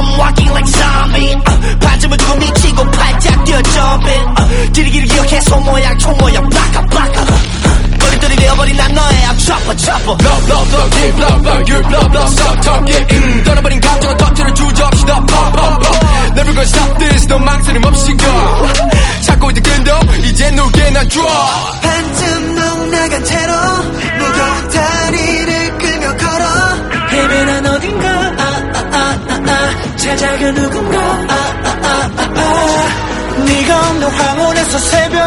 I'm walking like zombie uh, 반점을 두고 미치고 팔짝 뛰어 jumping uh, 길이길 기억해 손모양 총모양 블라카 블라카 떨리떨리 되어버린 난 너의 앞 chopper chopper Love love love keep love love you love love stop talk yeah 떠나버린 감정은 터트려 주저없이 더 pop pop pop Never gonna stop this 너 망설임 없이 go 찾고 있는 근데 이제 누게 난 좋아 찾아가 누군가? 아, 아, 아. 네가 없는 황혼에서 새벽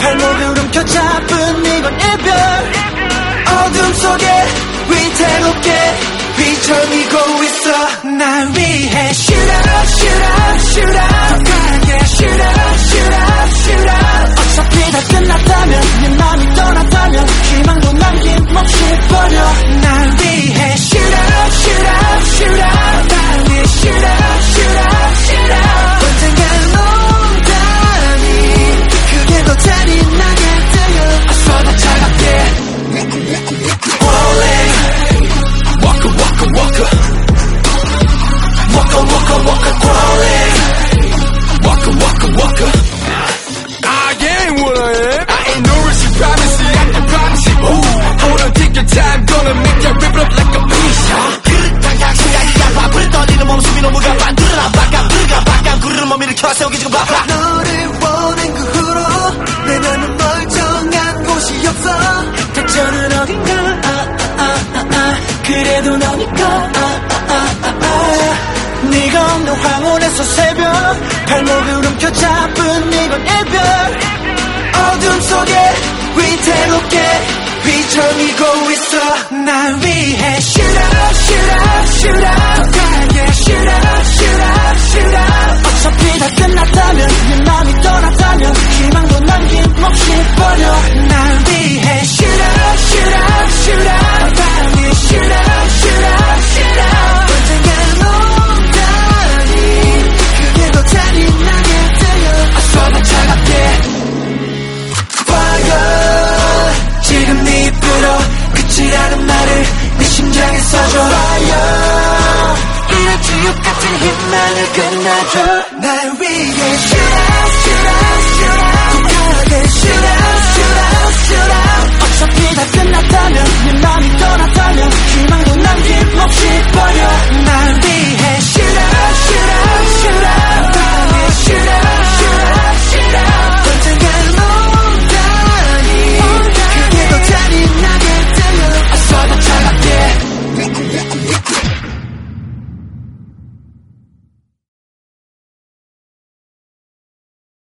발목을 움켜 잡은 이건 이별. 어둠 속에 위태롭게 비춰니고 있어. 날 위해 up rip it up like a piece 그릇한 약속이야 밥을 떨리는 몸속이 너무 가빠 들어라 바깥 들어가 바깥. 구르는 몸 일으켜 세우기 지금 바빠. 너를 보낸 그 후로 내 맘은 멀쩡한 곳이 없어. 대천은 어딘가 아, 아, 아, 아, 아. 그래도 너니까 아. 네가 없는 황혼에서 새벽 발목을 움켜 잡은 이건 이별. 어둠 속에 위태롭게 비춰니고 있어 날 위해 shoot up shoot up shoot up 날 위해 Shoot out, shoot out